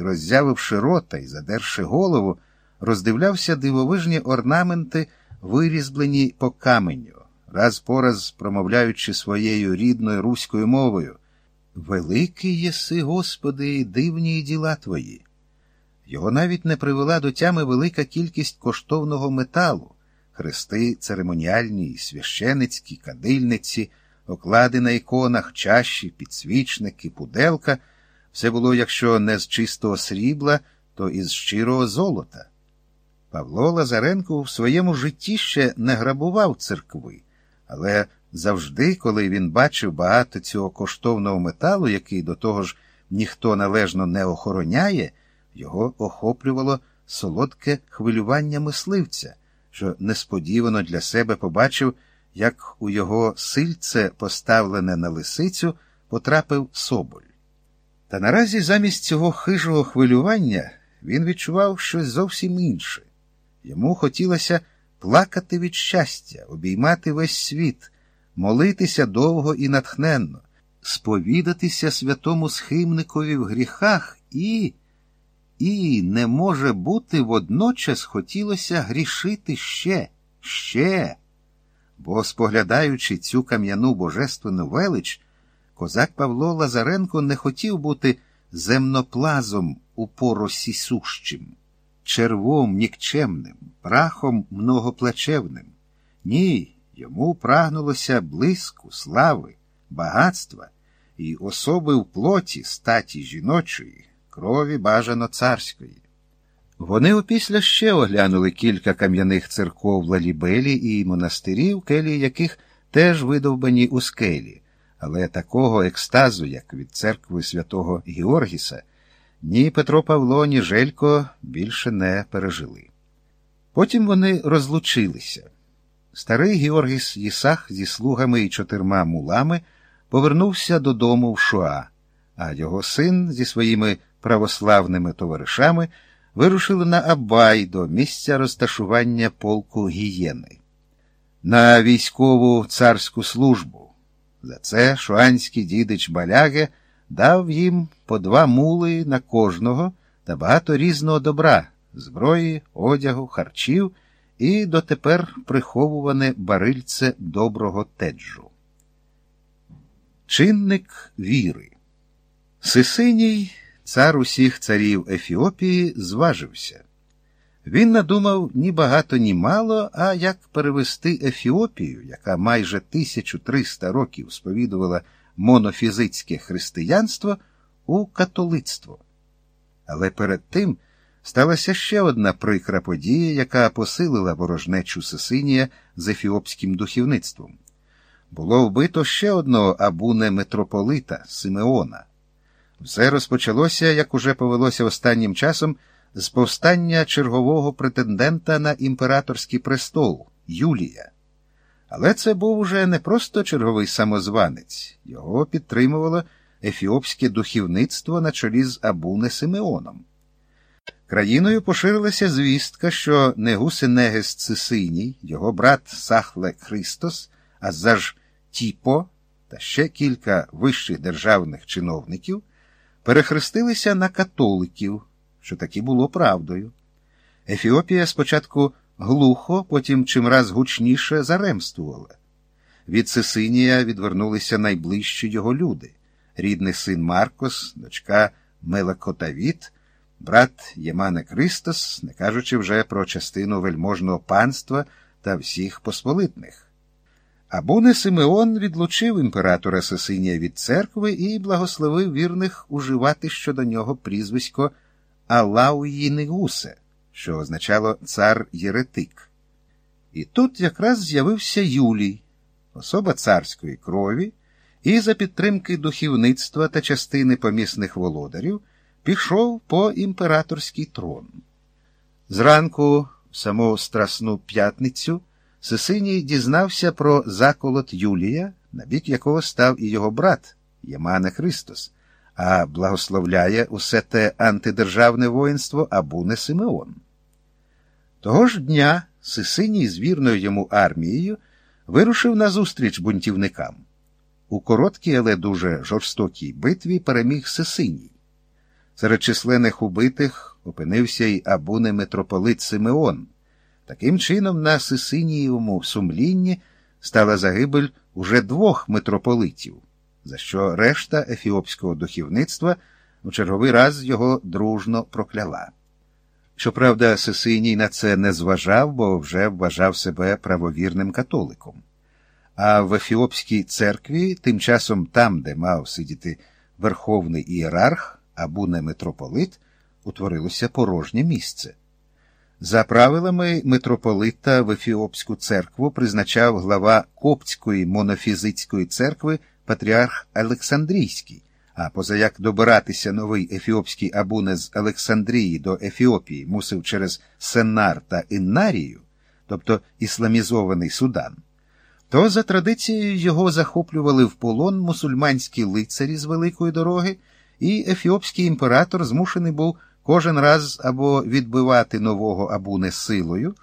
роззявивши рота і задерши голову, роздивлявся дивовижні орнаменти, вирізблені по каменю, раз по раз промовляючи своєю рідною руською мовою. Великий єси, Господи, і дивні діла твої. Його навіть не привела до тями велика кількість коштовного металу, хрести церемоніальні, священицькі, кадильниці, оклади на іконах, чаші, підсвічники, пуделка. Все було, якщо не з чистого срібла, то із щирого золота. Павло Лазаренко в своєму житті ще не грабував церкви, але завжди, коли він бачив багато цього коштовного металу, який до того ж ніхто належно не охороняє, його охоплювало солодке хвилювання мисливця, що несподівано для себе побачив, як у його сильце, поставлене на лисицю, потрапив соболь. Та наразі замість цього хижого хвилювання він відчував щось зовсім інше. Йому хотілося плакати від щастя, обіймати весь світ, молитися довго і натхненно, сповідатися святому схимникові в гріхах і, і не може бути водночас хотілося грішити ще, ще. Бо, споглядаючи цю кам'яну божественну велич, козак Павло Лазаренко не хотів бути земноплазом у поросі сущим, червом нікчемним, прахом многоплачевним. Ні, йому прагнулося блиску, слави, багатства і особи в плоті статі жіночої, крові бажано царської. Вони опісля ще оглянули кілька кам'яних церков Лалібелі і монастирів, келії яких теж видовбані у скелі, але такого екстазу, як від церкви святого Георгіса, ні Петро Павло, ні Желько більше не пережили. Потім вони розлучилися. Старий Георгіс Єсах зі слугами і чотирма мулами повернувся додому в Шуа, а його син зі своїми православними товаришами вирушили на Абай до місця розташування полку гієни. На військову царську службу. За це шуанський дідич Баляге дав їм по два мули на кожного та багато різного добра, зброї, одягу, харчів і дотепер приховуване барильце доброго теджу. Чинник віри. Сисиній, цар усіх царів Ефіопії, зважився. Він надумав ні багато, ні мало, а як перевести Ефіопію, яка майже 1300 років сповідувала монофізицьке християнство, у католицтво. Але перед тим сталася ще одна прикра подія, яка посилила ворожнечу Сесинія з ефіопським духовництвом. Було вбито ще одного абуне митрополита Симеона. Все розпочалося, як уже повелося останнім часом, з повстання чергового претендента на імператорський престол Юлія. Але це був уже не просто черговий самозванець, його підтримувало ефіопське духівництво на чолі з Абуне Симеоном. Країною поширилася звістка, що Негусенегес Цисиній, його брат Сахле Христос, а за ж Тіпо та ще кілька вищих державних чиновників перехрестилися на католиків, що таки було правдою. Ефіопія спочатку глухо, потім чимраз гучніше заремствувала. Від Сисинія відвернулися найближчі його люди рідний син Маркос, дочка Мелекотавіт, брат Ємане Кристос, не кажучи вже про частину вельможного панства та всіх посполитних. Абуне Симеон відлучив імператора Сесинія від церкви і благословив вірних уживати щодо нього прізвисько Алауїнигусе, що означало цар Єретик. І тут якраз з'явився Юлій, особа царської крові, і за підтримки духівництва та частини помісних володарів пішов по імператорський трон. Зранку, в саму Страсну п'ятницю, Сесиній дізнався про заколот Юлія, на бік якого став і його брат Ємане Христос, а благословляє усе те антидержавне воїнство Абуне Симеон. Того ж дня Сисиній з вірною йому армією вирушив назустріч бунтівникам. У короткій, але дуже жорстокій битві переміг Сисиній. Серед численних убитих опинився й абуне митрополит Симеон. Таким чином, на Сисинієвому сумлінні стала загибель уже двох митрополитів, за що решта ефіопського духовництва у черговий раз його дружно прокляла. Щоправда, Сесиній на це не зважав, бо вже вважав себе правовірним католиком. А в Ефіопській церкві, тим часом там, де мав сидіти верховний ієрарх або не митрополит, утворилося порожнє місце. За правилами митрополита в Ефіопську церкву призначав глава Коптської монофізицької церкви патріарх Олександрійський. А позаяк добиратися новий ефіопський абуне з Олександрії до Ефіопії мусив через Сеннар та Іннарію, тобто ісламізований Судан, то за традицією його захоплювали в полон мусульманські лицарі з великої дороги, і ефіопський імператор змушений був кожен раз або відбивати нового абуне силою.